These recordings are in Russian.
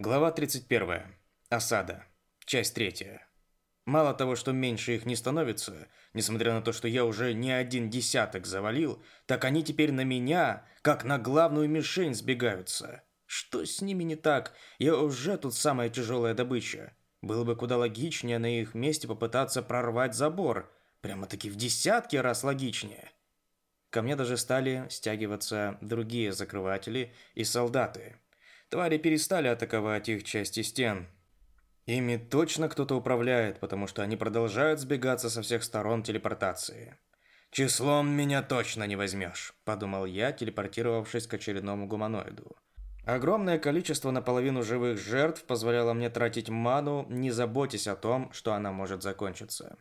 Глава 31. Осада. Часть 3. Мало того, что меньше их не становится, несмотря на то, что я уже не один десяток завалил, так они теперь на меня, как на главную мишень, сбегаются. Что с ними не так? Я уже тут самая тяжелая добыча. Было бы куда логичнее на их месте попытаться прорвать забор. Прямо-таки в десятки раз логичнее. Ко мне даже стали стягиваться другие закрыватели и солдаты. Твари перестали атаковать их части стен. Ими точно кто-то управляет, потому что они продолжают сбегаться со всех сторон телепортации. «Числом меня точно не возьмешь», – подумал я, телепортировавшись к очередному гуманоиду. Огромное количество наполовину живых жертв позволяло мне тратить ману, не заботясь о том, что она может закончиться.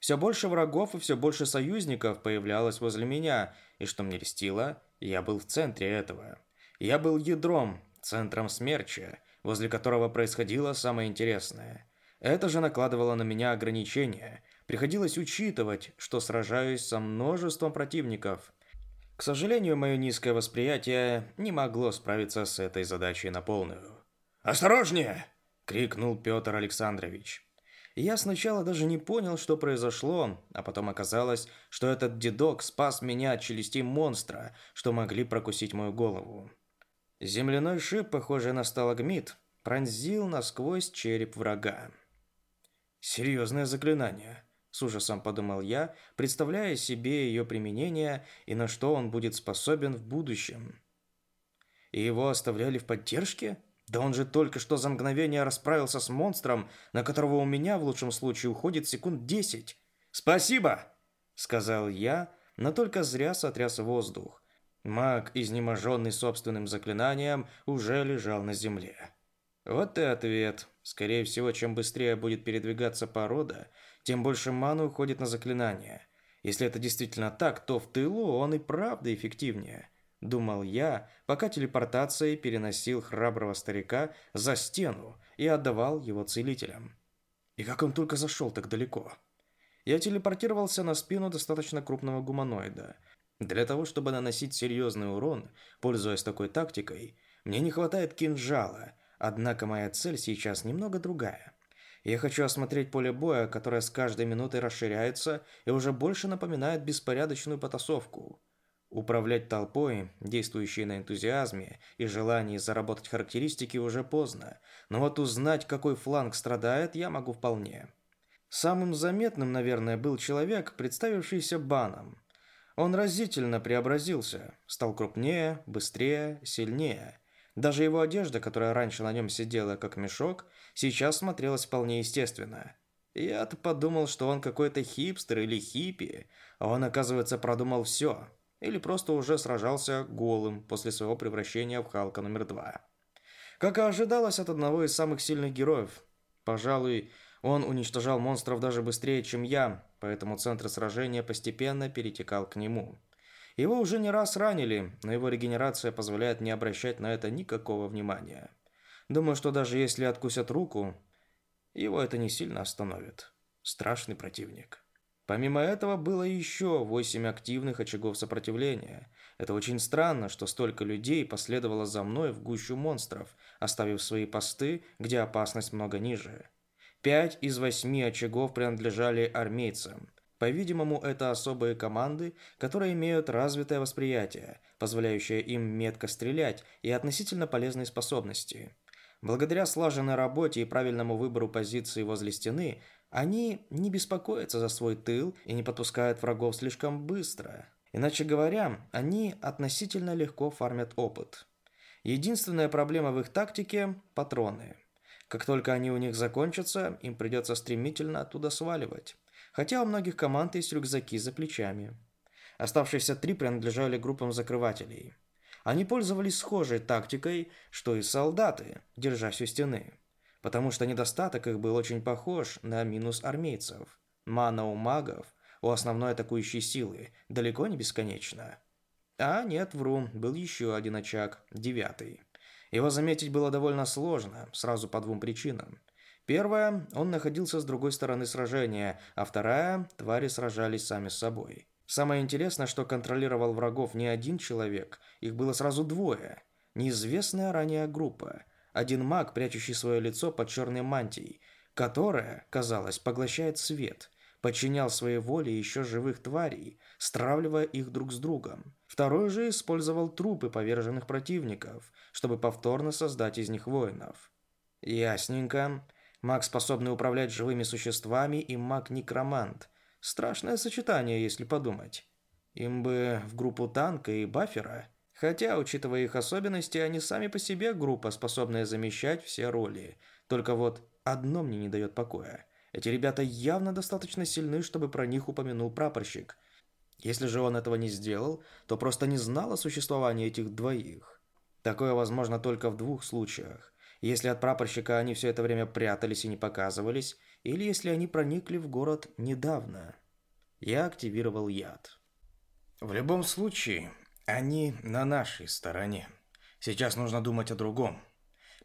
Все больше врагов и все больше союзников появлялось возле меня, и что мне льстило, я был в центре этого. Я был ядром, центром смерча, возле которого происходило самое интересное. Это же накладывало на меня ограничения. Приходилось учитывать, что сражаюсь со множеством противников. К сожалению, мое низкое восприятие не могло справиться с этой задачей на полную. «Осторожнее!» – крикнул Петр Александрович. Я сначала даже не понял, что произошло, а потом оказалось, что этот дедок спас меня от челюстей монстра, что могли прокусить мою голову. Земляной шип, похожий на сталагмит, пронзил насквозь череп врага. «Серьезное заклинание», – с ужасом подумал я, представляя себе ее применение и на что он будет способен в будущем. «И его оставляли в поддержке?» Да он же только что за мгновение расправился с монстром, на которого у меня в лучшем случае уходит секунд десять. «Спасибо!» – сказал я, но только зря сотряс воздух. Маг, изнеможенный собственным заклинанием, уже лежал на земле. Вот и ответ. Скорее всего, чем быстрее будет передвигаться порода, тем больше маны уходит на заклинание. Если это действительно так, то в тылу он и правда эффективнее. Думал я, пока телепортацией переносил храброго старика за стену и отдавал его целителям. И как он только зашел так далеко. Я телепортировался на спину достаточно крупного гуманоида – для того, чтобы наносить серьезный урон, пользуясь такой тактикой, мне не хватает кинжала, однако моя цель сейчас немного другая. Я хочу осмотреть поле боя, которое с каждой минутой расширяется и уже больше напоминает беспорядочную потасовку. Управлять толпой, действующей на энтузиазме и желании заработать характеристики уже поздно, но вот узнать, какой фланг страдает, я могу вполне. Самым заметным, наверное, был человек, представившийся Баном – он разительно преобразился, стал крупнее, быстрее, сильнее. Даже его одежда, которая раньше на нем сидела как мешок, сейчас смотрелась вполне естественно. Я-то подумал, что он какой-то хипстер или хиппи, а он, оказывается, продумал все. Или просто уже сражался голым после своего превращения в Халка номер два. Как и ожидалось от одного из самых сильных героев. Пожалуй, он уничтожал монстров даже быстрее, чем я, поэтому центр сражения постепенно перетекал к нему. Его уже не раз ранили, но его регенерация позволяет не обращать на это никакого внимания. Думаю, что даже если откусят руку, его это не сильно остановит. Страшный противник. Помимо этого было еще восемь активных очагов сопротивления. Это очень странно, что столько людей последовало за мной в гущу монстров, оставив свои посты, где опасность много ниже. Пять из восьми очагов принадлежали армейцам. По-видимому, это особые команды, которые имеют развитое восприятие, позволяющее им метко стрелять и относительно полезные способности. Благодаря слаженной работе и правильному выбору позиции возле стены, они не беспокоятся за свой тыл и не подпускают врагов слишком быстро. Иначе говоря, они относительно легко фармят опыт. Единственная проблема в их тактике – патроны – как только они у них закончатся, им придется стремительно оттуда сваливать. Хотя у многих команд есть рюкзаки за плечами. Оставшиеся три принадлежали группам закрывателей. Они пользовались схожей тактикой, что и солдаты, держась у стены. Потому что недостаток их был очень похож на минус армейцев. Мана у магов, у основной атакующей силы, далеко не бесконечно. А нет, вру, был еще один очаг, девятый. Его заметить было довольно сложно, сразу по двум причинам. Первая, он находился с другой стороны сражения, а вторая, твари сражались сами с собой. Самое интересное, что контролировал врагов не один человек, их было сразу двое. Неизвестная ранее группа. Один маг, прячущий свое лицо под черной мантией, которая, казалось, поглощает свет, подчинял своей воле еще живых тварей, стравливая их друг с другом. Второй же использовал трупы поверженных противников, чтобы повторно создать из них воинов. Ясненько. Маг, способный управлять живыми существами, и маг-некромант. Страшное сочетание, если подумать. Им бы в группу танка и Баффера. Хотя, учитывая их особенности, они сами по себе группа, способная замещать все роли. Только вот одно мне не дает покоя. Эти ребята явно достаточно сильны, чтобы про них упомянул прапорщик – если же он этого не сделал, то просто не знал о существовании этих двоих. Такое возможно только в двух случаях. Если от прапорщика они все это время прятались и не показывались, или если они проникли в город недавно. Я активировал яд. В любом случае, они на нашей стороне. Сейчас нужно думать о другом.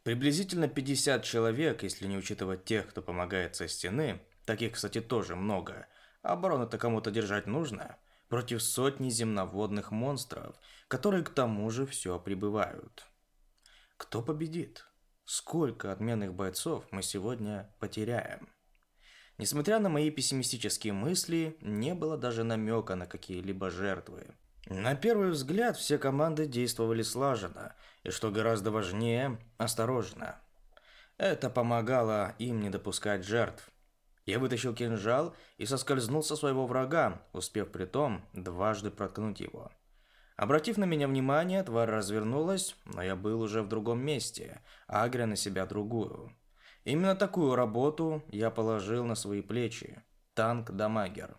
Приблизительно 50 человек, если не учитывать тех, кто помогает со стены, таких, кстати, тоже много. Оборону-то кому-то держать нужно – против сотни земноводных монстров, которые к тому же все прибывают. Кто победит? Сколько отменных бойцов мы сегодня потеряем? Несмотря на мои пессимистические мысли, не было даже намека на какие-либо жертвы. На первый взгляд все команды действовали слаженно, и что гораздо важнее, осторожно. Это помогало им не допускать жертв – я вытащил кинжал и соскользнул со своего врага, успев при том дважды проткнуть его. Обратив на меня внимание, тварь развернулась, но я был уже в другом месте, а агря на себя другую. Именно такую работу я положил на свои плечи. Танк-дамагер.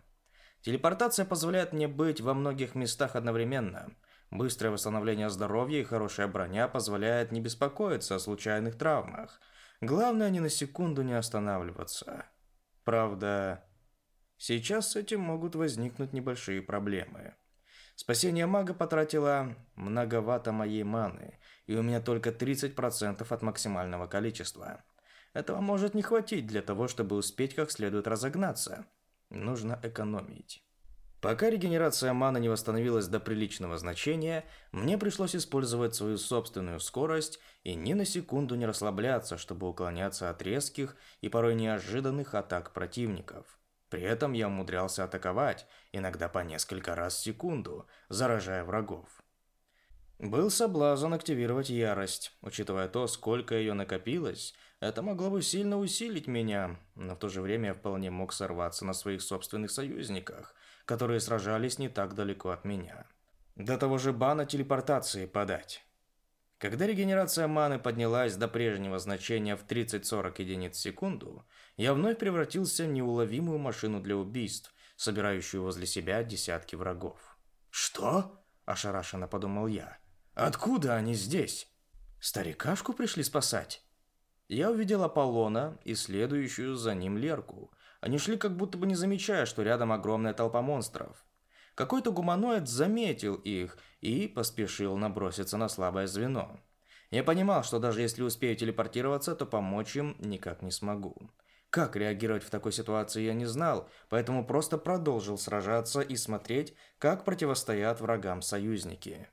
Телепортация позволяет мне быть во многих местах одновременно. Быстрое восстановление здоровья и хорошая броня позволяет не беспокоиться о случайных травмах. Главное, ни на секунду не останавливаться. Правда, сейчас с этим могут возникнуть небольшие проблемы. Спасение мага потратило многовато моей маны, и у меня только 30% от максимального количества. Этого может не хватить для того, чтобы успеть как следует разогнаться. Нужно экономить. Пока регенерация маны не восстановилась до приличного значения, мне пришлось использовать свою собственную скорость и ни на секунду не расслабляться, чтобы уклоняться от резких и порой неожиданных атак противников. При этом я умудрялся атаковать, иногда по несколько раз в секунду, заражая врагов. Был соблазн активировать ярость. Учитывая то, сколько ее накопилось, это могло бы сильно усилить меня, но в то же время я вполне мог сорваться на своих собственных союзниках, которые сражались не так далеко от меня. До того же бана телепортации подать. Когда регенерация маны поднялась до прежнего значения в 30-40 единиц в секунду, я вновь превратился в неуловимую машину для убийств, собирающую возле себя десятки врагов. «Что?» – ошарашенно подумал я. «Откуда они здесь?» «Старикашку пришли спасать?» Я увидел Аполлона и следующую за ним Лерку, они шли как будто бы не замечая, что рядом огромная толпа монстров. Какой-то гуманоид заметил их и поспешил наброситься на слабое звено. Я понимал, что даже если успею телепортироваться, то помочь им никак не смогу. Как реагировать в такой ситуации я не знал, поэтому просто продолжил сражаться и смотреть, как противостоят врагам союзники.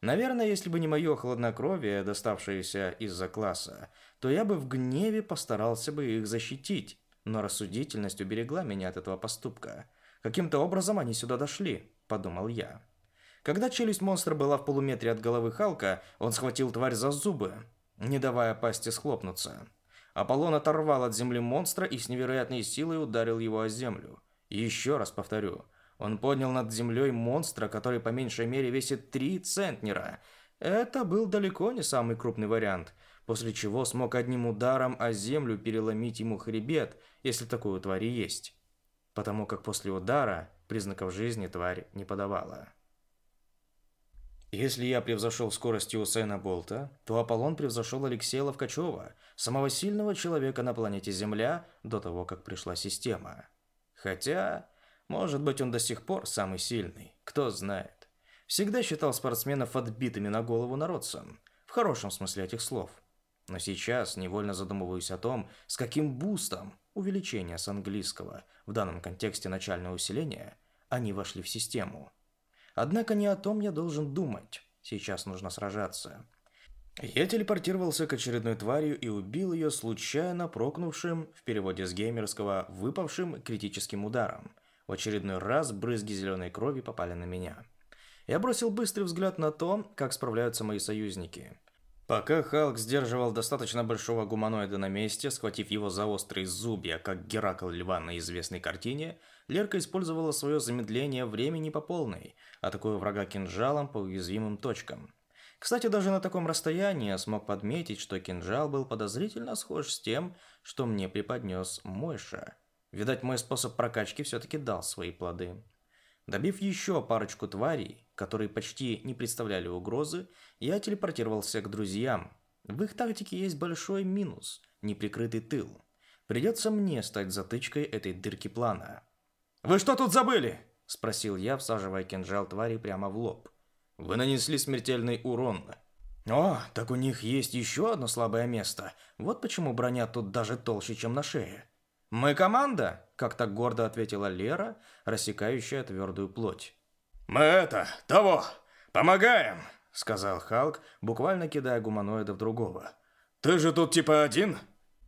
Наверное, если бы не мое хладнокровие, доставшееся из-за класса, то я бы в гневе постарался бы их защитить но рассудительность уберегла меня от этого поступка. Каким-то образом они сюда дошли, подумал я. Когда челюсть монстра была в полуметре от головы Халка, он схватил тварь за зубы, не давая пасти схлопнуться. Аполлон оторвал от земли монстра и с невероятной силой ударил его о землю. Еще раз повторю, он поднял над землей монстра, который по меньшей мере весит три центнера. Это был далеко не самый крупный вариант – после чего смог одним ударом о землю переломить ему хребет, если такое твари есть, потому как после удара признаков жизни тварь не подавала. Если я превзошел скоростью Усейна Болта, то Аполлон превзошел Алексея Ловкачева, самого сильного человека на планете Земля, до того, как пришла система. Хотя, может быть, он до сих пор самый сильный, кто знает. Всегда считал спортсменов отбитыми на голову народцем, в хорошем смысле этих слов – но сейчас невольно задумываюсь о том, с каким бустом увеличение с английского, в данном контексте начальное усиление, они вошли в систему. Однако не о том я должен думать. Сейчас нужно сражаться. Я телепортировался к очередной тварью и убил ее случайно прокнувшим, в переводе с геймерского, выпавшим критическим ударом. В очередной раз брызги зеленой крови попали на меня. Я бросил быстрый взгляд на то, как справляются мои союзники. Пока Халк сдерживал достаточно большого гуманоида на месте, схватив его за острые зубья, как Геракл Льва на известной картине, Лерка использовала свое замедление времени по полной, атакуя врага кинжалом по уязвимым точкам. Кстати, даже на таком расстоянии я смог подметить, что кинжал был подозрительно схож с тем, что мне преподнес Мойша. Видать, мой способ прокачки все-таки дал свои плоды. Добив еще парочку тварей, которые почти не представляли угрозы, я телепортировался к друзьям. В их тактике есть большой минус – неприкрытый тыл. Придется мне стать затычкой этой дырки плана. «Вы что тут забыли?» – спросил я, всаживая кинжал твари прямо в лоб. «Вы нанесли смертельный урон». «О, так у них есть еще одно слабое место. Вот почему броня тут даже толще, чем на шее». «Мы команда!» – как-то гордо ответила Лера, рассекающая твердую плоть. Мы это, того, помогаем!» — сказал Халк, буквально кидая гуманоида в другого. «Ты же тут типа один?»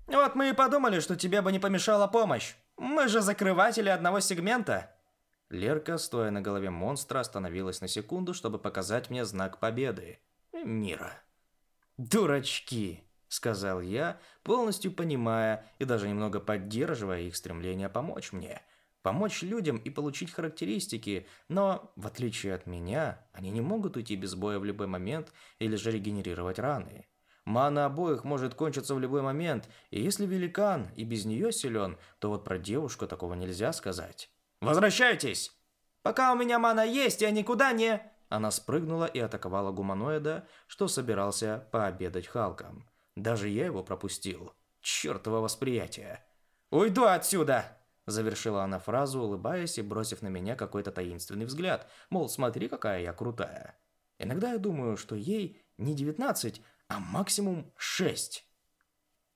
«Вот мы и подумали, что тебе бы не помешала помощь. Мы же закрыватели одного сегмента!» Лерка, стоя на голове монстра, остановилась на секунду, чтобы показать мне знак победы. Мира. «Дурачки!» — сказал я, полностью понимая и даже немного поддерживая их стремление помочь мне — помочь людям и получить характеристики, но, в отличие от меня, они не могут уйти без боя в любой момент или же регенерировать раны. Мана обоих может кончиться в любой момент, и если великан и без нее силен, то вот про девушку такого нельзя сказать. «Возвращайтесь!» «Пока у меня мана есть, я никуда не...» Она спрыгнула и атаковала гуманоида, что собирался пообедать Халком. Даже я его пропустил. Чёртово восприятие. «Уйду отсюда!» Завершила она фразу, улыбаясь и бросив на меня какой-то таинственный взгляд, мол, смотри, какая я крутая. Иногда я думаю, что ей не 19, а максимум 6.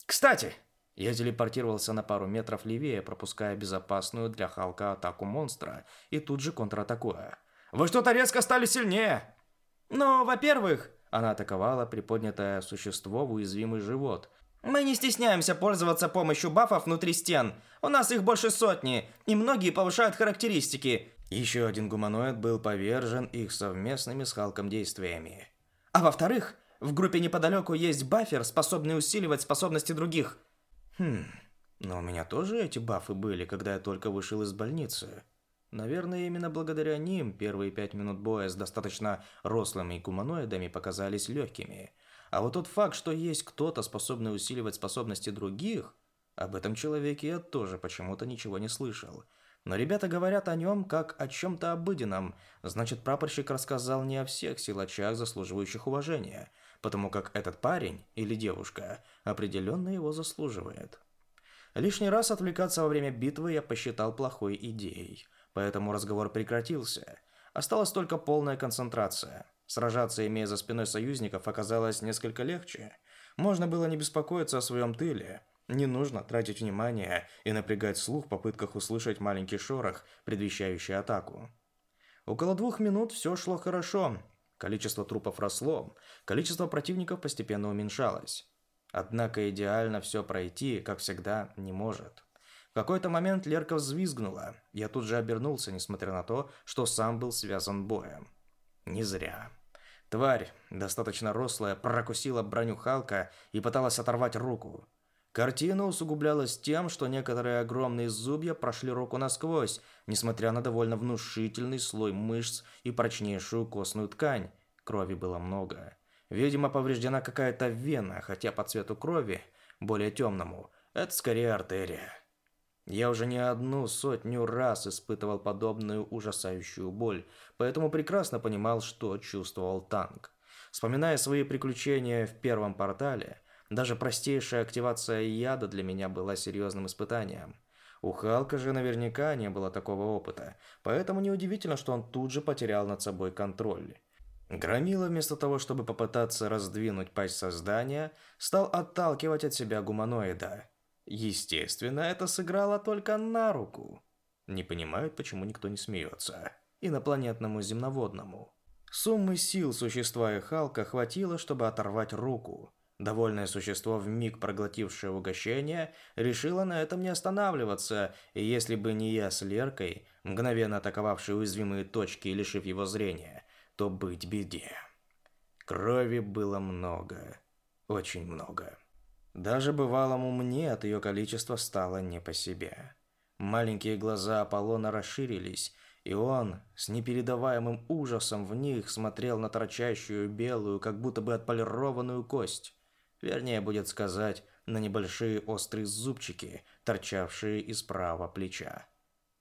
Кстати, я телепортировался на пару метров левее, пропуская безопасную для Халка атаку монстра, и тут же контратакуя. «Вы что-то резко стали сильнее!» «Ну, во-первых...» Она атаковала приподнятое существо в уязвимый живот, мы не стесняемся пользоваться помощью бафов внутри стен. У нас их больше сотни, и многие повышают характеристики. Еще один гуманоид был повержен их совместными с Халком действиями. А во-вторых, в группе неподалеку есть бафер, способный усиливать способности других. Хм, но у меня тоже эти бафы были, когда я только вышел из больницы. Наверное, именно благодаря ним первые пять минут боя с достаточно рослыми гуманоидами показались легкими – а вот тот факт, что есть кто-то, способный усиливать способности других, об этом человеке я тоже почему-то ничего не слышал. Но ребята говорят о нем как о чем-то обыденном, значит прапорщик рассказал не о всех силачах, заслуживающих уважения, потому как этот парень или девушка определенно его заслуживает. Лишний раз отвлекаться во время битвы я посчитал плохой идеей, поэтому разговор прекратился. Осталась только полная концентрация. Сражаться, имея за спиной союзников, оказалось несколько легче. Можно было не беспокоиться о своем тыле. Не нужно тратить внимание и напрягать слух в попытках услышать маленький шорох, предвещающий атаку. Около двух минут все шло хорошо. Количество трупов росло, количество противников постепенно уменьшалось. Однако идеально все пройти, как всегда, не может. В какой-то момент Лерка взвизгнула. Я тут же обернулся, несмотря на то, что сам был связан боем. Не зря. Тварь, достаточно рослая, прокусила броню Халка и пыталась оторвать руку. Картина усугублялась тем, что некоторые огромные зубья прошли руку насквозь, несмотря на довольно внушительный слой мышц и прочнейшую костную ткань. Крови было много. Видимо, повреждена какая-то вена, хотя по цвету крови, более темному, это скорее артерия. Я уже не одну сотню раз испытывал подобную ужасающую боль, поэтому прекрасно понимал, что чувствовал танк. Вспоминая свои приключения в первом портале, даже простейшая активация яда для меня была серьезным испытанием. У Халка же наверняка не было такого опыта, поэтому неудивительно, что он тут же потерял над собой контроль. Громила, вместо того, чтобы попытаться раздвинуть пасть создания, стал отталкивать от себя гуманоида – Естественно, это сыграло только на руку. Не понимают, почему никто не смеется. Инопланетному земноводному. Суммы сил существа и Халка хватило, чтобы оторвать руку. Довольное существо, в миг проглотившее угощение, решило на этом не останавливаться, и если бы не я с Леркой, мгновенно атаковавший уязвимые точки и лишив его зрения, то быть беде. Крови было много. Очень много. Даже бывалому мне от ее количества стало не по себе. Маленькие глаза Аполлона расширились, и он с непередаваемым ужасом в них смотрел на торчащую белую, как будто бы отполированную кость. Вернее, будет сказать, на небольшие острые зубчики, торчавшие из правого плеча.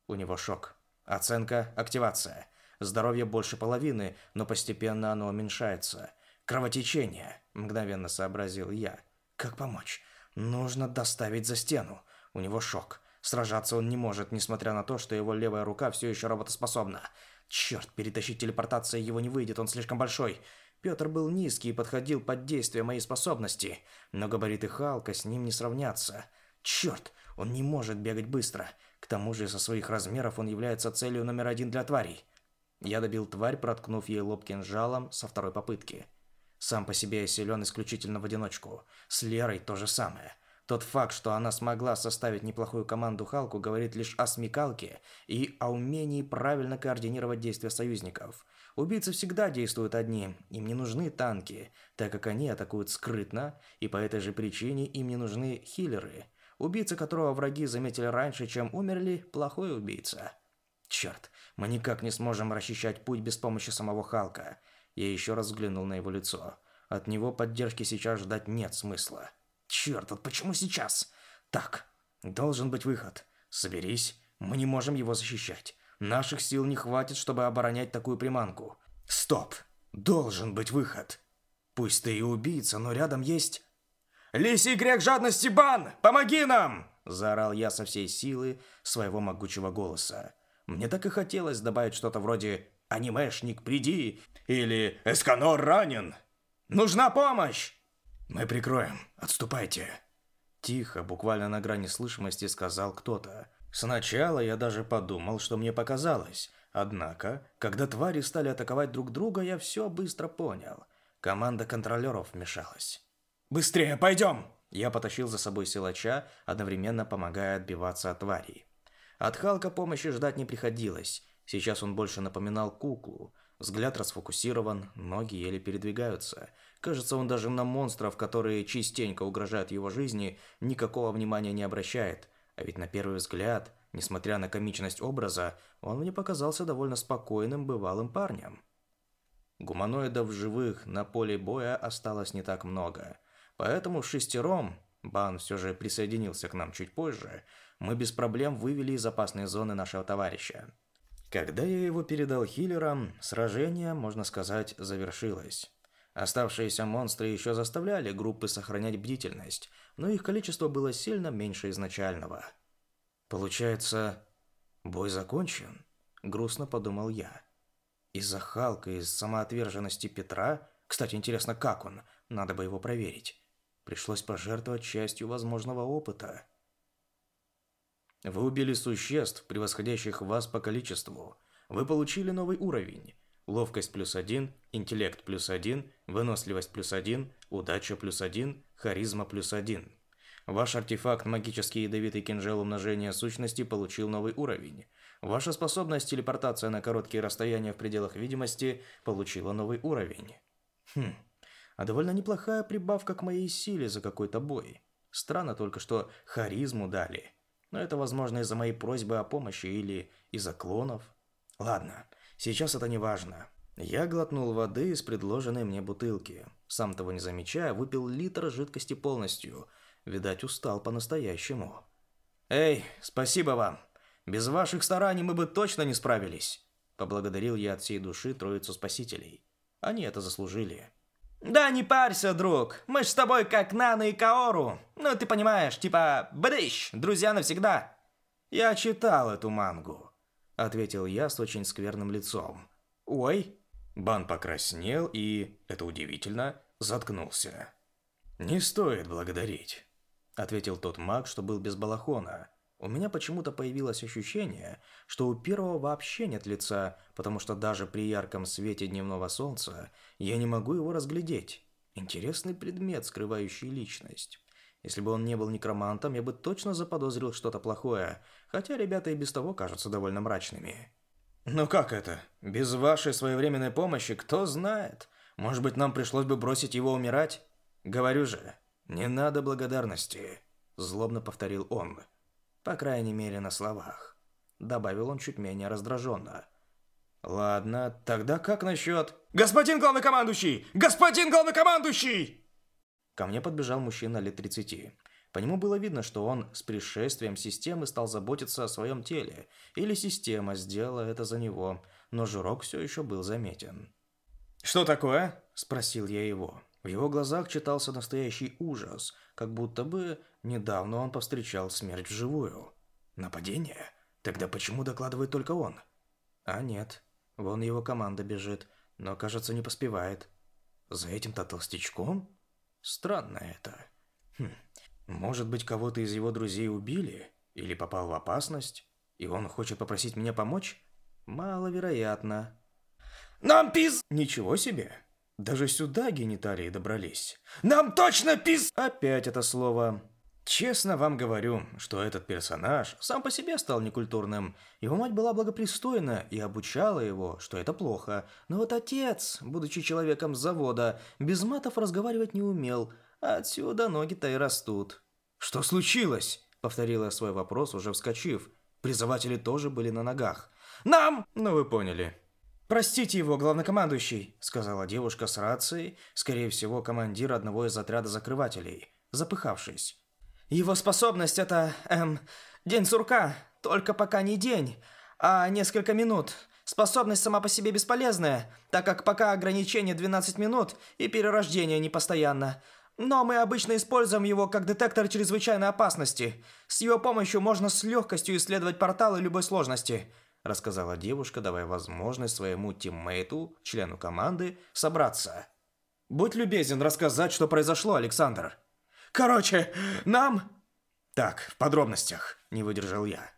У него шок. Оценка – активация. Здоровье больше половины, но постепенно оно уменьшается. Кровотечение, мгновенно сообразил я – как помочь? Нужно доставить за стену. У него шок. Сражаться он не может, несмотря на то, что его левая рука все еще работоспособна. Черт, перетащить телепортация его не выйдет, он слишком большой. Петр был низкий и подходил под действие моей способности, но габариты Халка с ним не сравнятся. Черт, он не может бегать быстро. К тому же со своих размеров он является целью номер один для тварей. Я добил тварь, проткнув ей лоб кинжалом со второй попытки. Сам по себе я силен исключительно в одиночку. С Лерой то же самое. Тот факт, что она смогла составить неплохую команду Халку, говорит лишь о смекалке и о умении правильно координировать действия союзников. Убийцы всегда действуют одни, им не нужны танки, так как они атакуют скрытно, и по этой же причине им не нужны хиллеры. Убийца, которого враги заметили раньше, чем умерли, плохой убийца. Черт, мы никак не сможем расчищать путь без помощи самого Халка. Я еще раз взглянул на его лицо. От него поддержки сейчас ждать нет смысла. Черт, вот почему сейчас? Так, должен быть выход. Соберись, мы не можем его защищать. Наших сил не хватит, чтобы оборонять такую приманку. Стоп, должен быть выход. Пусть ты и убийца, но рядом есть... «Лисий грех жадности бан! Помоги нам!» Заорал я со всей силы своего могучего голоса. Мне так и хотелось добавить что-то вроде Анимешник, приди! Или Эсканор ранен! Нужна помощь!» «Мы прикроем. Отступайте!» Тихо, буквально на грани слышимости, сказал кто-то. Сначала я даже подумал, что мне показалось. Однако, когда твари стали атаковать друг друга, я все быстро понял. Команда контролеров вмешалась. «Быстрее, пойдем!» Я потащил за собой силача, одновременно помогая отбиваться от тварей. От Халка помощи ждать не приходилось. Сейчас он больше напоминал куклу. Взгляд расфокусирован, ноги еле передвигаются. Кажется, он даже на монстров, которые частенько угрожают его жизни, никакого внимания не обращает. А ведь на первый взгляд, несмотря на комичность образа, он мне показался довольно спокойным, бывалым парнем. Гуманоидов живых на поле боя осталось не так много. Поэтому шестером, Бан все же присоединился к нам чуть позже, мы без проблем вывели из опасной зоны нашего товарища. Когда я его передал хиллерам, сражение, можно сказать, завершилось. Оставшиеся монстры еще заставляли группы сохранять бдительность, но их количество было сильно меньше изначального. Получается, бой закончен, грустно подумал я. Из-за Халка, из самоотверженности Петра, кстати, интересно, как он, надо бы его проверить, пришлось пожертвовать частью возможного опыта. Вы убили существ, превосходящих вас по количеству. Вы получили новый уровень. Ловкость плюс один, интеллект плюс один, выносливость плюс один, удача плюс один, харизма плюс один. Ваш артефакт «Магический ядовитый кинжал умножения сущности» получил новый уровень. Ваша способность телепортация на короткие расстояния в пределах видимости получила новый уровень. Хм, а довольно неплохая прибавка к моей силе за какой-то бой. Странно только, что харизму дали. Но это, возможно, из-за моей просьбы о помощи или из-за клонов. Ладно, сейчас это не важно. Я глотнул воды из предложенной мне бутылки. Сам того не замечая, выпил литр жидкости полностью. Видать, устал по-настоящему. «Эй, спасибо вам! Без ваших стараний мы бы точно не справились!» Поблагодарил я от всей души троицу спасителей. Они это заслужили. Да не парься, друг. Мы с тобой как Нана и Каору. Ну, ты понимаешь, типа бдыщ, друзья навсегда. Я читал эту мангу, ответил я с очень скверным лицом. Ой. Бан покраснел и, это удивительно, заткнулся. Не стоит благодарить, ответил тот маг, что был без балахона, у меня почему-то появилось ощущение, что у первого вообще нет лица, потому что даже при ярком свете дневного солнца я не могу его разглядеть. Интересный предмет, скрывающий личность. Если бы он не был некромантом, я бы точно заподозрил что-то плохое, хотя ребята и без того кажутся довольно мрачными. Но как это? Без вашей своевременной помощи, кто знает? Может быть, нам пришлось бы бросить его умирать? Говорю же, не надо благодарности», – злобно повторил он по крайней мере на словах», — добавил он чуть менее раздраженно. «Ладно, тогда как насчет...» «Господин главнокомандующий! Господин главнокомандующий!» Ко мне подбежал мужчина лет 30. По нему было видно, что он с пришествием системы стал заботиться о своем теле, или система сделала это за него, но жирок все еще был заметен. «Что такое?» – спросил я его. В его глазах читался настоящий ужас, как будто бы Недавно он повстречал смерть вживую. Нападение? Тогда почему докладывает только он? А нет, вон его команда бежит, но, кажется, не поспевает. За этим-то толстячком? Странно это. Хм. Может быть, кого-то из его друзей убили? Или попал в опасность? И он хочет попросить меня помочь? Маловероятно. Нам пиз... Ничего себе. Даже сюда гениталии добрались. Нам точно пиз... Опять это слово. Честно вам говорю, что этот персонаж сам по себе стал некультурным. Его мать была благопристойна и обучала его, что это плохо. Но вот отец, будучи человеком с завода, без матов разговаривать не умел. А отсюда ноги-то и растут. «Что случилось?» — повторила свой вопрос, уже вскочив. Призыватели тоже были на ногах. «Нам!» «Ну вы поняли», «Простите его, главнокомандующий», — сказала девушка с рацией, скорее всего, командир одного из отряда закрывателей, запыхавшись. Его способность это, эм, день сурка, только пока не день, а несколько минут. Способность сама по себе бесполезная, так как пока ограничение 12 минут и перерождение непостоянно. Но мы обычно используем его как детектор чрезвычайной опасности. С его помощью можно с легкостью исследовать порталы любой сложности», – рассказала девушка, давая возможность своему тиммейту, члену команды, собраться. «Будь любезен рассказать, что произошло, Александр», Короче, нам...» «Так, в подробностях», — не выдержал я.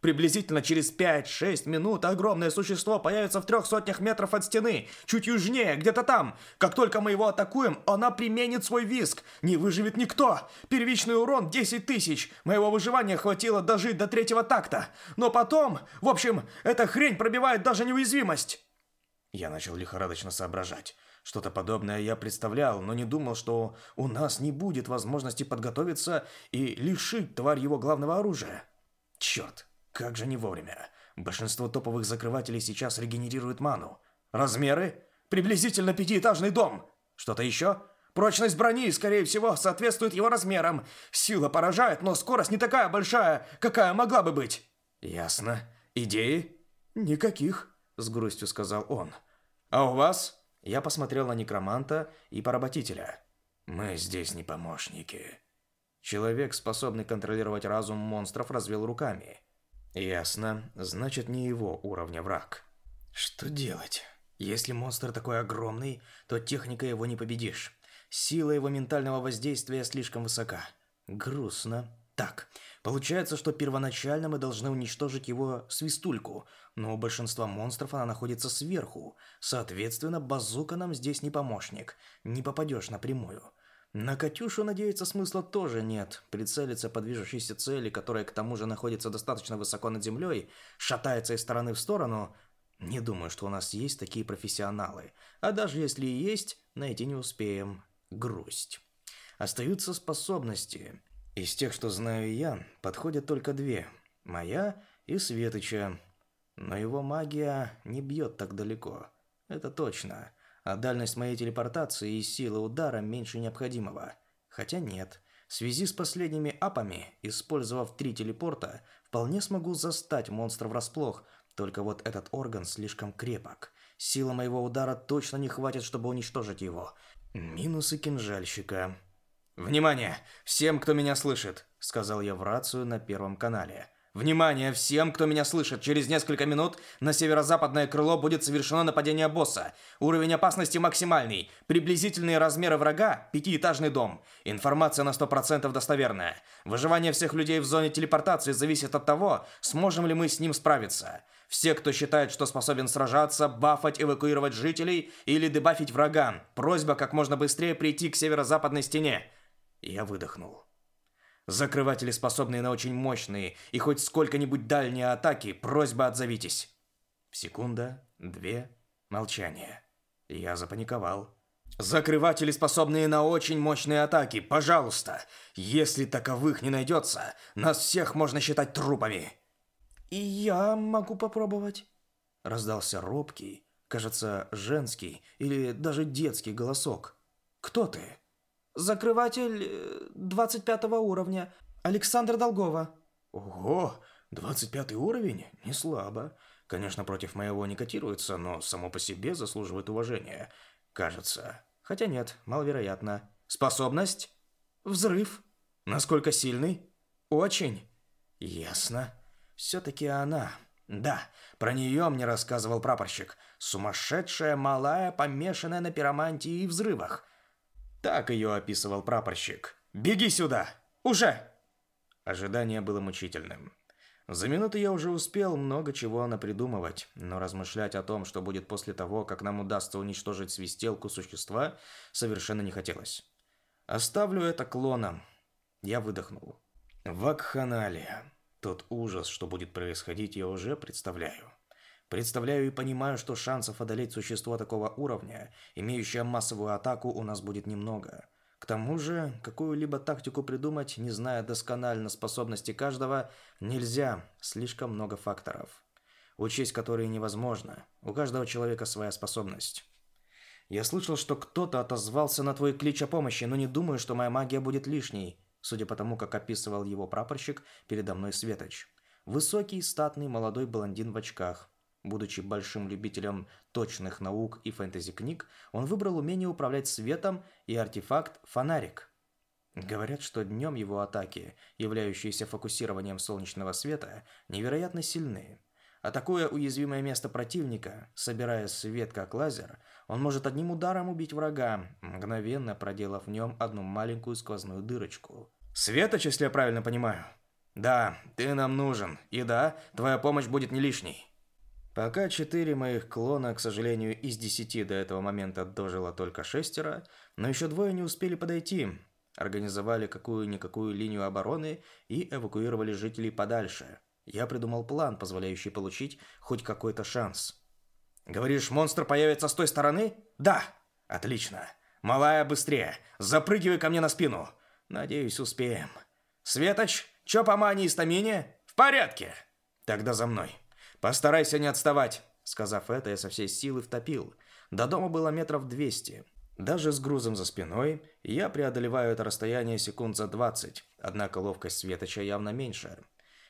«Приблизительно через 5-6 минут огромное существо появится в трех сотнях метров от стены, чуть южнее, где-то там. Как только мы его атакуем, она применит свой виск. Не выживет никто. Первичный урон 10 тысяч. Моего выживания хватило дожить до третьего такта. Но потом... В общем, эта хрень пробивает даже неуязвимость». Я начал лихорадочно соображать. Что-то подобное я представлял, но не думал, что у нас не будет возможности подготовиться и лишить тварь его главного оружия. Черт, как же не вовремя. Большинство топовых закрывателей сейчас регенерируют ману. Размеры? Приблизительно пятиэтажный дом. Что-то еще? Прочность брони, скорее всего, соответствует его размерам. Сила поражает, но скорость не такая большая, какая могла бы быть. Ясно. Идеи? Никаких, с грустью сказал он. А у вас? Я посмотрел на некроманта и поработителя. «Мы здесь не помощники». Человек, способный контролировать разум монстров, развел руками. «Ясно. Значит, не его уровня враг». «Что делать? Если монстр такой огромный, то техника его не победишь. Сила его ментального воздействия слишком высока. Грустно так. Получается, что первоначально мы должны уничтожить его свистульку, но у большинства монстров она находится сверху. Соответственно, базука нам здесь не помощник, не попадешь напрямую. На «Катюшу» надеяться смысла тоже нет. Прицелиться по движущейся цели, которая к тому же находится достаточно высоко над землей, шатается из стороны в сторону, не думаю, что у нас есть такие профессионалы. А даже если и есть, найти не успеем. Грусть. Остаются способности. Из тех, что знаю я, подходят только две. Моя и Светоча. Но его магия не бьет так далеко. Это точно. А дальность моей телепортации и сила удара меньше необходимого. Хотя нет. В связи с последними апами, использовав три телепорта, вполне смогу застать монстра врасплох, только вот этот орган слишком крепок. Сила моего удара точно не хватит, чтобы уничтожить его. Минусы кинжальщика. «Внимание! Всем, кто меня слышит!» — сказал я в рацию на Первом канале. «Внимание всем, кто меня слышит! Через несколько минут на северо-западное крыло будет совершено нападение босса. Уровень опасности максимальный. Приблизительные размеры врага – пятиэтажный дом. Информация на 100% достоверная. Выживание всех людей в зоне телепортации зависит от того, сможем ли мы с ним справиться. Все, кто считает, что способен сражаться, бафать, эвакуировать жителей или дебафить врага, просьба как можно быстрее прийти к северо-западной стене». Я выдохнул. Закрыватели способные на очень мощные, и хоть сколько-нибудь дальние атаки, просьба отзовитесь. Секунда, две, молчание. Я запаниковал. Закрыватели, способные на очень мощные атаки, пожалуйста. Если таковых не найдется, нас всех можно считать трупами. И я могу попробовать. Раздался робкий, кажется, женский или даже детский голосок. Кто ты? закрыватель э, 25 уровня, Александр Долгова». «Ого, 25 уровень? Не слабо. Конечно, против моего не котируется, но само по себе заслуживает уважения. Кажется. Хотя нет, маловероятно. Способность? Взрыв. Насколько сильный? Очень. Ясно. Все-таки она. Да, про нее мне рассказывал прапорщик. Сумасшедшая, малая, помешанная на пиромантии и взрывах. Так ее описывал прапорщик. «Беги сюда! Уже!» Ожидание было мучительным. За минуты я уже успел много чего напридумывать, но размышлять о том, что будет после того, как нам удастся уничтожить свистелку существа, совершенно не хотелось. Оставлю это клоном. Я выдохнул. Вакханалия. Тот ужас, что будет происходить, я уже представляю. Представляю и понимаю, что шансов одолеть существо такого уровня, имеющее массовую атаку, у нас будет немного. К тому же, какую-либо тактику придумать, не зная досконально способности каждого, нельзя, слишком много факторов, учесть которые невозможно. У каждого человека своя способность. Я слышал, что кто-то отозвался на твой клич о помощи, но не думаю, что моя магия будет лишней, судя по тому, как описывал его прапорщик передо мной Светоч. Высокий, статный, молодой блондин в очках. Будучи большим любителем точных наук и фэнтези-книг, он выбрал умение управлять светом и артефакт «Фонарик». Говорят, что днем его атаки, являющиеся фокусированием солнечного света, невероятно сильны. Атакуя уязвимое место противника, собирая свет как лазер, он может одним ударом убить врага, мгновенно проделав в нем одну маленькую сквозную дырочку. «Светоч, если я правильно понимаю?» «Да, ты нам нужен. И да, твоя помощь будет не лишней». Пока четыре моих клона, к сожалению, из десяти до этого момента дожило только шестеро, но еще двое не успели подойти, организовали какую-никакую линию обороны и эвакуировали жителей подальше. Я придумал план, позволяющий получить хоть какой-то шанс. Говоришь, монстр появится с той стороны? Да. Отлично. Малая, быстрее. Запрыгивай ко мне на спину. Надеюсь, успеем. Светоч, чё по мане и стамине? В порядке. Тогда за мной. «Постарайся не отставать!» Сказав это, я со всей силы втопил. До дома было метров 200. Даже с грузом за спиной я преодолеваю это расстояние секунд за 20, однако ловкость Светоча явно меньше.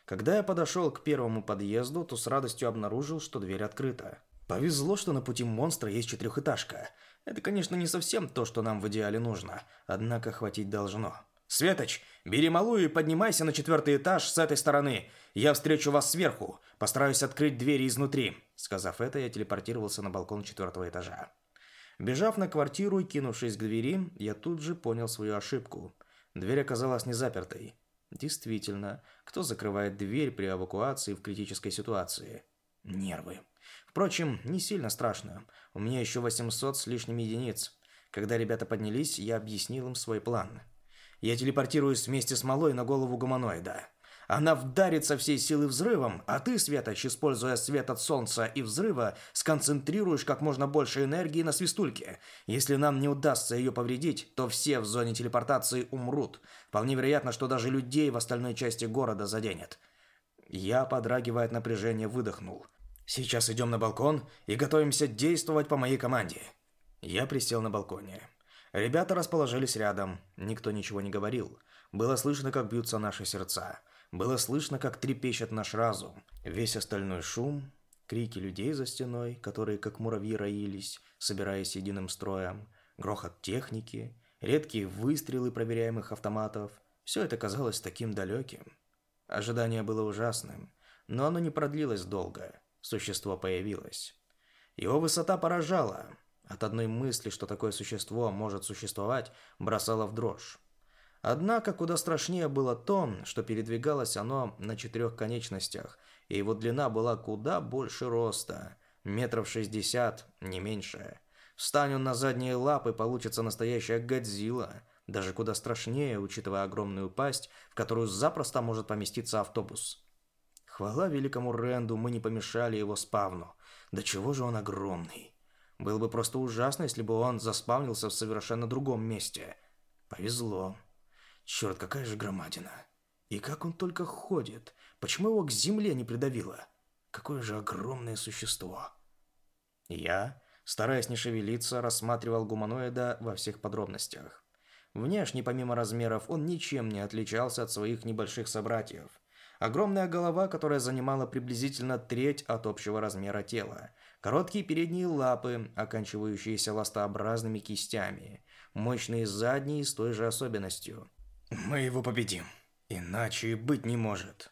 Когда я подошел к первому подъезду, то с радостью обнаружил, что дверь открыта. Повезло, что на пути монстра есть четырехэтажка. Это, конечно, не совсем то, что нам в идеале нужно, однако хватить должно. «Светоч, бери малую и поднимайся на четвертый этаж с этой стороны. Я встречу вас сверху. Постараюсь открыть двери изнутри». Сказав это, я телепортировался на балкон четвертого этажа. Бежав на квартиру и кинувшись к двери, я тут же понял свою ошибку. Дверь оказалась не запертой. Действительно, кто закрывает дверь при эвакуации в критической ситуации? Нервы. Впрочем, не сильно страшно. У меня еще 800 с лишним единиц. Когда ребята поднялись, я объяснил им свой план. Я телепортируюсь вместе с Малой на голову гуманоида. Она вдарит со всей силы взрывом, а ты, Светоч, используя свет от солнца и взрыва, сконцентрируешь как можно больше энергии на свистульке. Если нам не удастся ее повредить, то все в зоне телепортации умрут. Вполне вероятно, что даже людей в остальной части города заденет. Я, подрагивая от напряжения, выдохнул. Сейчас идем на балкон и готовимся действовать по моей команде. Я присел на балконе. Ребята расположились рядом. Никто ничего не говорил. Было слышно, как бьются наши сердца. Было слышно, как трепещет наш разум. Весь остальной шум, крики людей за стеной, которые как муравьи роились, собираясь единым строем, грохот техники, редкие выстрелы проверяемых автоматов – все это казалось таким далеким. Ожидание было ужасным, но оно не продлилось долго. Существо появилось. Его высота поражала, от одной мысли, что такое существо может существовать, бросало в дрожь. Однако куда страшнее было то, что передвигалось оно на четырех конечностях, и его длина была куда больше роста, метров шестьдесят, не меньше. Встань он на задние лапы, получится настоящая Годзилла, даже куда страшнее, учитывая огромную пасть, в которую запросто может поместиться автобус. Хвала великому Ренду, мы не помешали его спавну. До чего же он огромный. Было бы просто ужасно, если бы он заспавнился в совершенно другом месте. Повезло. Черт, какая же громадина. И как он только ходит. Почему его к земле не придавило? Какое же огромное существо. Я, стараясь не шевелиться, рассматривал гуманоида во всех подробностях. Внешне, помимо размеров, он ничем не отличался от своих небольших собратьев. Огромная голова, которая занимала приблизительно треть от общего размера тела. Короткие передние лапы, оканчивающиеся ластообразными кистями. Мощные задние с той же особенностью. «Мы его победим. Иначе быть не может».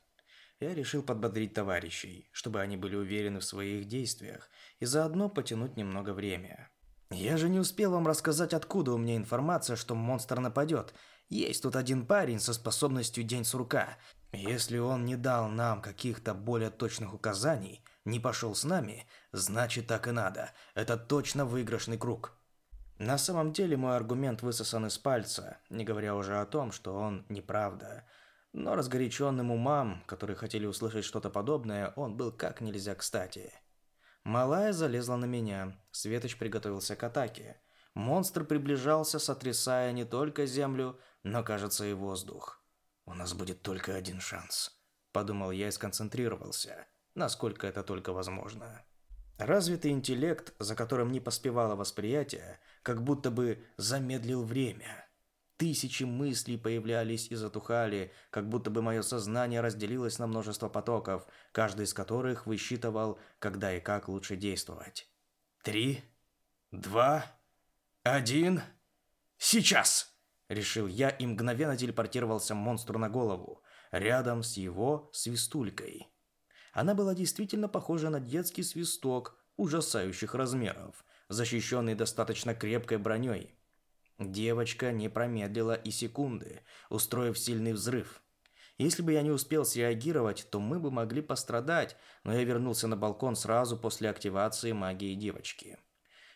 Я решил подбодрить товарищей, чтобы они были уверены в своих действиях, и заодно потянуть немного время. «Я же не успел вам рассказать, откуда у меня информация, что монстр нападет. Есть тут один парень со способностью «День сурка», если он не дал нам каких-то более точных указаний, не пошел с нами, значит так и надо. Это точно выигрышный круг. На самом деле мой аргумент высосан из пальца, не говоря уже о том, что он неправда. Но разгоряченным умам, которые хотели услышать что-то подобное, он был как нельзя кстати. Малая залезла на меня, Светоч приготовился к атаке. Монстр приближался, сотрясая не только землю, но, кажется, и воздух. У нас будет только один шанс. Подумал я и сконцентрировался, насколько это только возможно. Развитый интеллект, за которым не поспевало восприятие, как будто бы замедлил время. Тысячи мыслей появлялись и затухали, как будто бы мое сознание разделилось на множество потоков, каждый из которых высчитывал, когда и как лучше действовать. Три, два, один, сейчас! решил я и мгновенно телепортировался монстру на голову, рядом с его свистулькой. Она была действительно похожа на детский свисток ужасающих размеров, защищенный достаточно крепкой броней. Девочка не промедлила и секунды, устроив сильный взрыв. Если бы я не успел среагировать, то мы бы могли пострадать, но я вернулся на балкон сразу после активации магии девочки.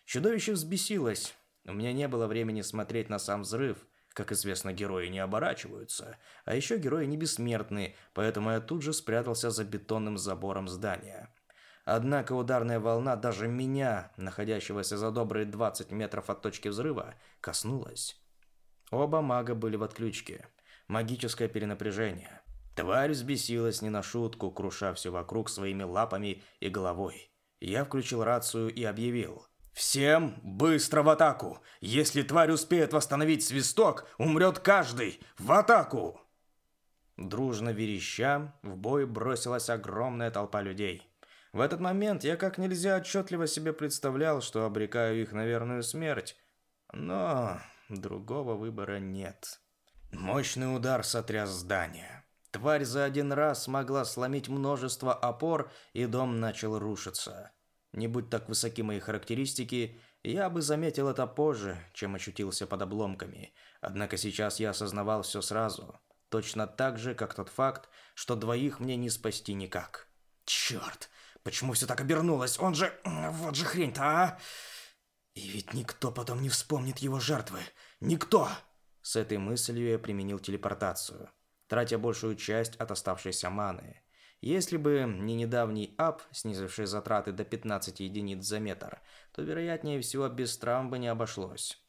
Чудовище взбесилось. У меня не было времени смотреть на сам взрыв, как известно, герои не оборачиваются, а еще герои не бессмертны, поэтому я тут же спрятался за бетонным забором здания. Однако ударная волна даже меня, находящегося за добрые 20 метров от точки взрыва, коснулась. Оба мага были в отключке. Магическое перенапряжение. Тварь взбесилась не на шутку, круша все вокруг своими лапами и головой. Я включил рацию и объявил – Всем быстро в атаку! Если тварь успеет восстановить свисток, умрет каждый! В атаку!» Дружно вереща, в бой бросилась огромная толпа людей. В этот момент я как нельзя отчетливо себе представлял, что обрекаю их на верную смерть. Но другого выбора нет. Мощный удар сотряс здание. Тварь за один раз смогла сломить множество опор, и дом начал рушиться. Не будь так высоки мои характеристики, я бы заметил это позже, чем очутился под обломками. Однако сейчас я осознавал все сразу. Точно так же, как тот факт, что двоих мне не спасти никак. Черт, почему все так обернулось? Он же... Вот же хрень-то, а! И ведь никто потом не вспомнит его жертвы. Никто! С этой мыслью я применил телепортацию, тратя большую часть от оставшейся маны. Если бы не недавний ап, снизивший затраты до 15 единиц за метр, то, вероятнее всего, без травм бы не обошлось.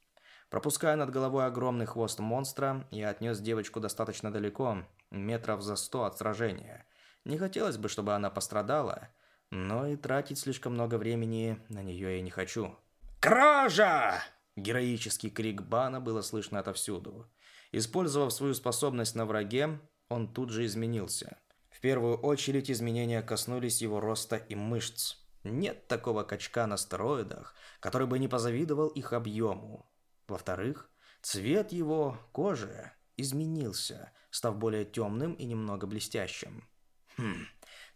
Пропуская над головой огромный хвост монстра, я отнес девочку достаточно далеко, метров за сто от сражения. Не хотелось бы, чтобы она пострадала, но и тратить слишком много времени на нее я не хочу. «Кража!» Героический крик Бана было слышно отовсюду. Использовав свою способность на враге, он тут же изменился – первую очередь изменения коснулись его роста и мышц. Нет такого качка на стероидах, который бы не позавидовал их объему. Во-вторых, цвет его кожи изменился, став более темным и немного блестящим. Хм,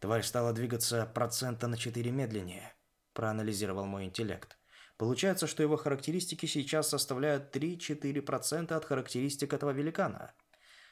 тварь стала двигаться процента на 4 медленнее, проанализировал мой интеллект. Получается, что его характеристики сейчас составляют 3-4% от характеристик этого великана –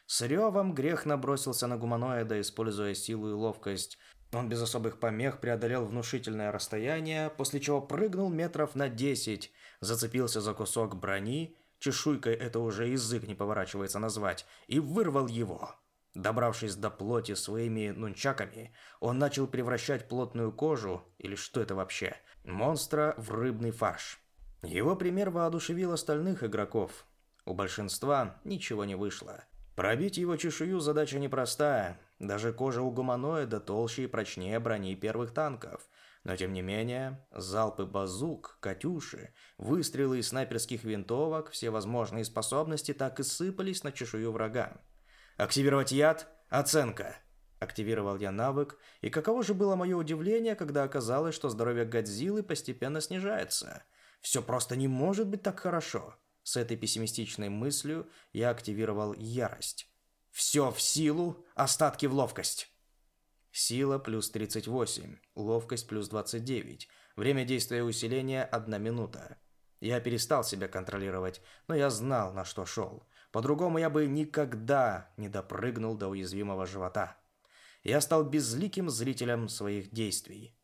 Сырёвым грех набросился на гуманоида, используя силу и ловкость. Он без особых помех преодолел внушительное расстояние, после чего прыгнул метров на 10, зацепился за кусок брони, чешуйкой это уже язык не поворачивается назвать, и вырвал его. Добравшись до плоти своими нунчаками, он начал превращать плотную кожу, или что это вообще, монстра в рыбный фарш. Его пример воодушевил остальных игроков. У большинства ничего не вышло. Пробить его чешую задача непростая. Даже кожа у гуманоида толще и прочнее брони первых танков. Но тем не менее, залпы базук, «Катюши», выстрелы из снайперских винтовок, все возможные способности так и сыпались на чешую врага. «Активировать яд? Оценка!» Активировал я навык, и каково же было мое удивление, когда оказалось, что здоровье Годзиллы постепенно снижается. Все просто не может быть так хорошо. С этой пессимистичной мыслью я активировал ярость. Все в силу, остатки в ловкость. Сила плюс 38, ловкость плюс 29. Время действия усиления одна минута. Я перестал себя контролировать, но я знал, на что шел. По-другому я бы никогда не допрыгнул до уязвимого живота. Я стал безликим зрителем своих действий.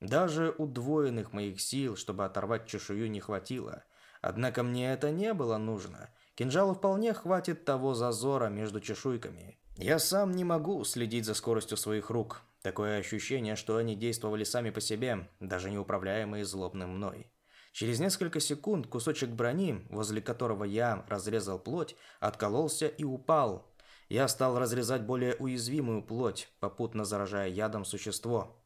Даже удвоенных моих сил, чтобы оторвать чешую, не хватило. Однако мне это не было нужно. Кинжала вполне хватит того зазора между чешуйками. Я сам не могу следить за скоростью своих рук. Такое ощущение, что они действовали сами по себе, даже неуправляемые злобным мной. Через несколько секунд кусочек брони, возле которого я разрезал плоть, откололся и упал. Я стал разрезать более уязвимую плоть, попутно заражая ядом существо.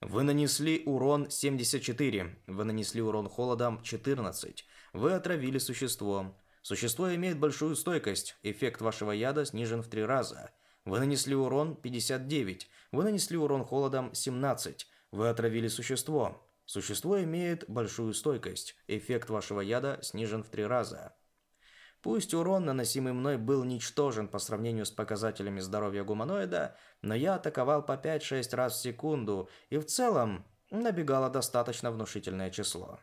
Вы нанесли урон 74, вы нанесли урон холодом 14, вы отравили существо. Существо имеет большую стойкость. Эффект вашего яда снижен в три раза. Вы нанесли урон 59. Вы нанесли урон холодом 17. Вы отравили существо. Существо имеет большую стойкость. Эффект вашего яда снижен в три раза. Пусть урон, наносимый мной, был ничтожен по сравнению с показателями здоровья гуманоида, но я атаковал по 5-6 раз в секунду, и в целом набегало достаточно внушительное число.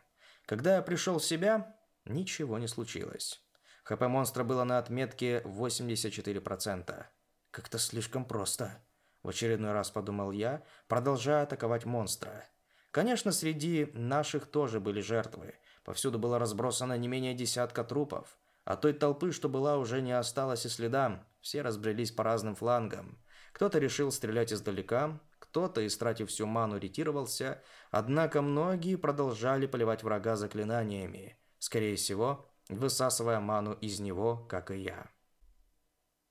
Когда я пришел в себя, Ничего не случилось. ХП монстра было на отметке 84%. Как-то слишком просто. В очередной раз подумал я, продолжая атаковать монстра. Конечно, среди наших тоже были жертвы. Повсюду было разбросано не менее десятка трупов. А той толпы, что была, уже не осталось и следа. Все разбрелись по разным флангам. Кто-то решил стрелять издалека, кто-то, истратив всю ману, ретировался, однако многие продолжали поливать врага заклинаниями. Скорее всего, высасывая ману из него, как и я.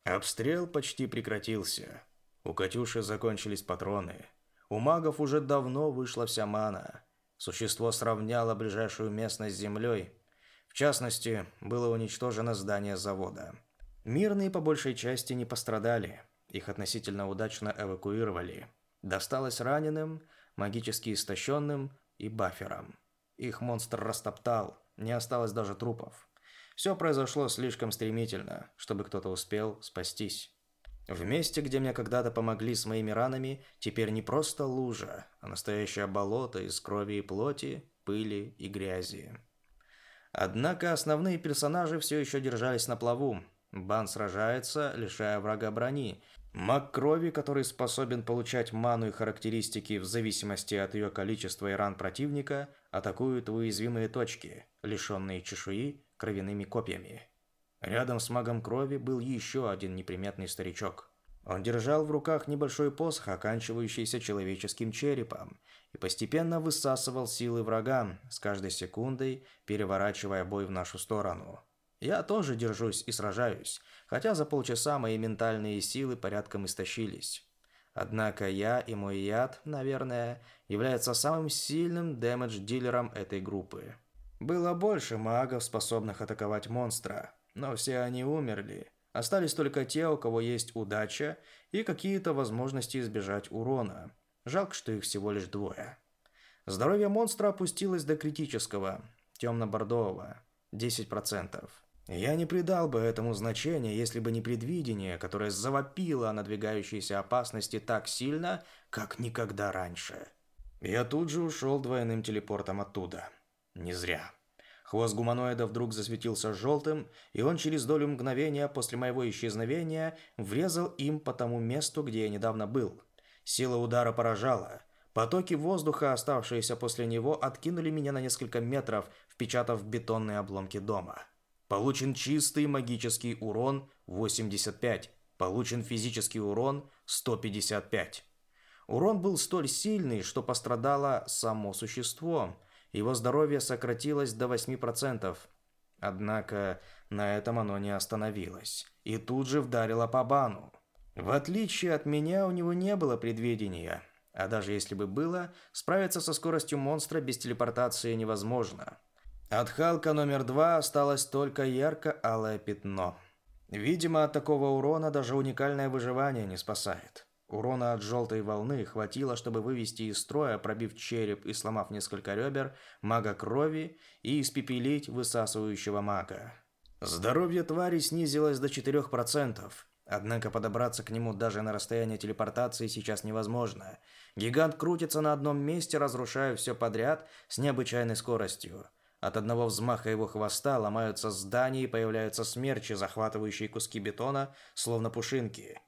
Обстрел почти прекратился. У Катюши закончились патроны. У магов уже давно вышла вся мана. Существо сравняло ближайшую местность с землей. В частности, было уничтожено здание завода. Мирные по большей части не пострадали. Их относительно удачно эвакуировали. Досталось раненым, магически истощенным и баферам. Их монстр растоптал – не осталось даже трупов. Все произошло слишком стремительно, чтобы кто-то успел спастись. В месте, где мне когда-то помогли с моими ранами, теперь не просто лужа, а настоящее болото из крови и плоти, пыли и грязи. Однако основные персонажи все еще держались на плаву. Бан сражается, лишая врага брони, Маг крови, который способен получать ману и характеристики в зависимости от ее количества и ран противника, атакуют уязвимые точки, лишенные чешуи, кровяными копьями. Рядом с магом крови был еще один неприметный старичок. Он держал в руках небольшой посох, оканчивающийся человеческим черепом, и постепенно высасывал силы врага, с каждой секундой переворачивая бой в нашу сторону. Я тоже держусь и сражаюсь, хотя за полчаса мои ментальные силы порядком истощились. Однако я и мой яд, наверное, является самым сильным дэмэдж-дилером этой группы. Было больше магов, способных атаковать монстра, но все они умерли. Остались только те, у кого есть удача и какие-то возможности избежать урона. Жалко, что их всего лишь двое. Здоровье монстра опустилось до критического, темно-бордового, 10%. Я не придал бы этому значения, если бы не предвидение, которое завопило о надвигающейся опасности так сильно, как никогда раньше. Я тут же ушел двойным телепортом оттуда. Не зря. Хвост гуманоида вдруг засветился желтым, и он через долю мгновения после моего исчезновения врезал им по тому месту, где я недавно был. Сила удара поражала. Потоки воздуха, оставшиеся после него, откинули меня на несколько метров, впечатав бетонные обломки дома. Получен чистый магический урон 85. Получен физический урон 155. Урон был столь сильный, что пострадало само существо. Его здоровье сократилось до 8%. Однако на этом оно не остановилось. И тут же вдарило по бану. В отличие от меня, у него не было предвидения. А даже если бы было, справиться со скоростью монстра без телепортации невозможно. От Халка номер два осталось только ярко-алое пятно. Видимо, от такого урона даже уникальное выживание не спасает. Урона от желтой волны хватило, чтобы вывести из строя, пробив череп и сломав несколько ребер, мага крови и испепелить высасывающего мага. Здоровье твари снизилось до 4%, однако подобраться к нему даже на расстояние телепортации сейчас невозможно. Гигант крутится на одном месте, разрушая все подряд с необычайной скоростью – от одного взмаха его хвоста ломаются здания и появляются смерчи, захватывающие куски бетона, словно пушинки.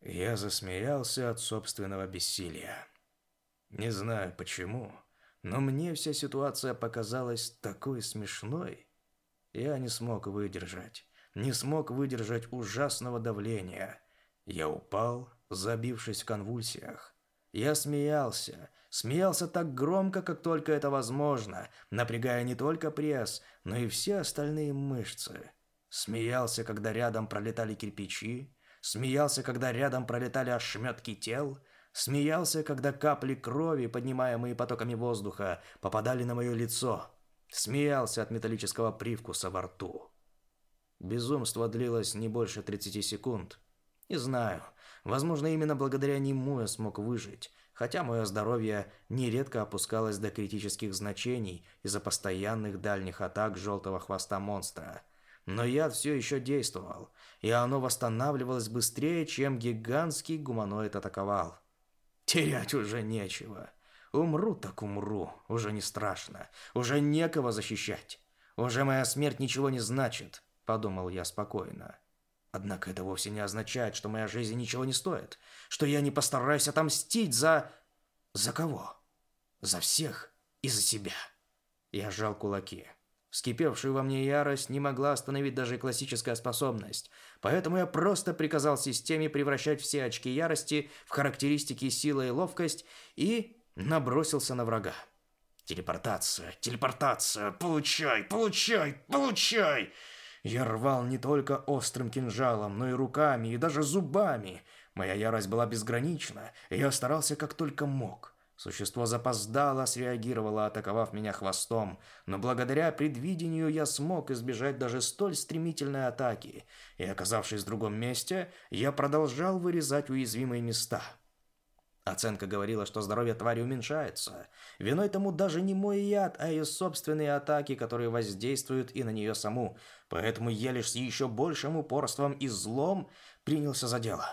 Я засмеялся от собственного бессилия. Не знаю почему, но мне вся ситуация показалась такой смешной. Я не смог выдержать, не смог выдержать ужасного давления. Я упал, забившись в конвульсиях. Я смеялся, Смеялся так громко, как только это возможно, напрягая не только пресс, но и все остальные мышцы. Смеялся, когда рядом пролетали кирпичи, смеялся, когда рядом пролетали ошметки тел, смеялся, когда капли крови, поднимаемые потоками воздуха, попадали на мое лицо, смеялся от металлического привкуса во рту. Безумство длилось не больше 30 секунд. Не знаю, Возможно, именно благодаря нему я смог выжить, хотя мое здоровье нередко опускалось до критических значений из-за постоянных дальних атак желтого хвоста монстра. Но яд все еще действовал, и оно восстанавливалось быстрее, чем гигантский гуманоид атаковал. Терять уже нечего. Умру так умру, уже не страшно, уже некого защищать. Уже моя смерть ничего не значит, подумал я спокойно. Однако это вовсе не означает, что моя жизнь ничего не стоит, что я не постараюсь отомстить за... За кого? За всех и за себя. Я сжал кулаки. Вскипевшую во мне ярость не могла остановить даже классическая способность, поэтому я просто приказал системе превращать все очки ярости в характеристики сила и ловкость и набросился на врага. Телепортация, телепортация, получай, получай, получай! Я рвал не только острым кинжалом, но и руками, и даже зубами. Моя ярость была безгранична, и я старался как только мог. Существо запоздало, среагировало, атаковав меня хвостом, но благодаря предвидению я смог избежать даже столь стремительной атаки, и, оказавшись в другом месте, я продолжал вырезать уязвимые места – Оценка говорила, что здоровье твари уменьшается. Виной тому даже не мой яд, а ее собственные атаки, которые воздействуют и на нее саму. Поэтому я лишь с еще большим упорством и злом принялся за дело.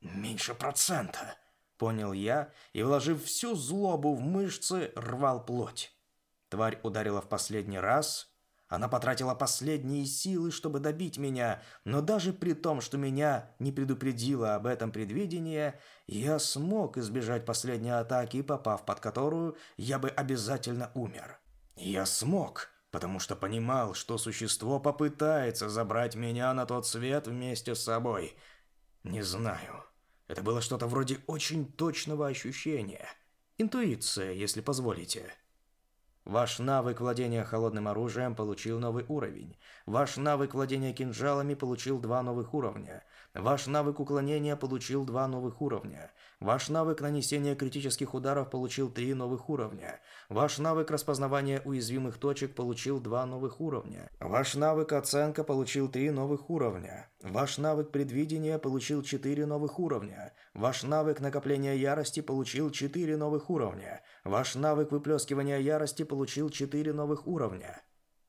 Меньше процента, понял я и, вложив всю злобу в мышцы, рвал плоть. Тварь ударила в последний раз она потратила последние силы, чтобы добить меня, но даже при том, что меня не предупредило об этом предвидение, я смог избежать последней атаки, попав под которую я бы обязательно умер. Я смог, потому что понимал, что существо попытается забрать меня на тот свет вместе с собой. Не знаю. Это было что-то вроде очень точного ощущения. Интуиция, если позволите. Ваш навык владения холодным оружием получил новый уровень. Ваш навык владения кинжалами получил два новых уровня. Ваш навык уклонения получил два новых уровня. Ваш навык нанесения критических ударов получил три новых уровня. Ваш навык распознавания уязвимых точек получил два новых уровня. Ваш навык оценка получил три новых уровня. Ваш навык предвидения получил четыре новых уровня. Ваш навык накопления ярости получил четыре новых уровня. Ваш навык выплескивания ярости получил четыре новых уровня.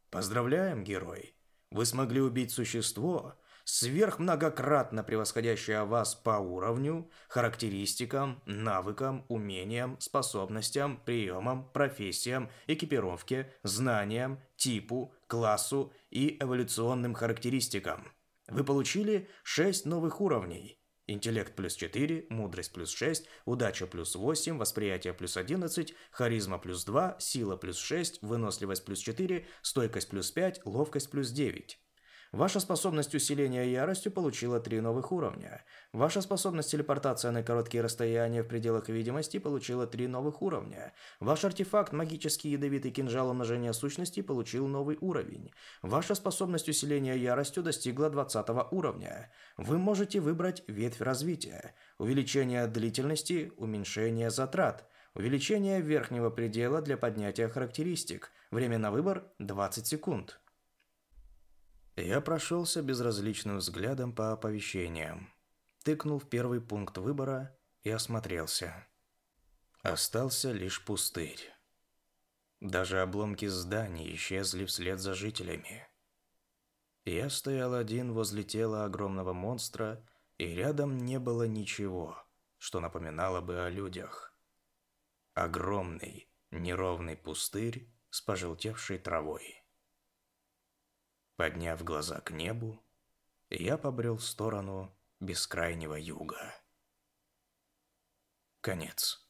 Поздравляем, герой! Вы смогли убить существо, сверхмногократно превосходящая вас по уровню, характеристикам, навыкам, умениям, способностям, приемам, профессиям, экипировке, знаниям, типу, классу и эволюционным характеристикам. Вы получили 6 новых уровней. Интеллект плюс 4, мудрость плюс 6, удача плюс 8, восприятие плюс 11, харизма плюс 2, сила плюс 6, выносливость плюс 4, стойкость плюс 5, ловкость плюс 9. Ваша способность усиления яростью получила три новых уровня. Ваша способность телепортация на короткие расстояния в пределах видимости получила три новых уровня. Ваш артефакт «Магический ядовитый кинжал умножения сущности» получил новый уровень. Ваша способность усиления яростью достигла 20 уровня. Вы можете выбрать ветвь развития. Увеличение длительности, уменьшение затрат. Увеличение верхнего предела для поднятия характеристик. Время на выбор 20 секунд. Я прошелся безразличным взглядом по оповещениям, тыкнул в первый пункт выбора и осмотрелся. Остался лишь пустырь. Даже обломки зданий исчезли вслед за жителями. Я стоял один возле тела огромного монстра, и рядом не было ничего, что напоминало бы о людях. Огромный, неровный пустырь с пожелтевшей травой. Подняв глаза к небу, я побрел в сторону бескрайнего юга. Конец.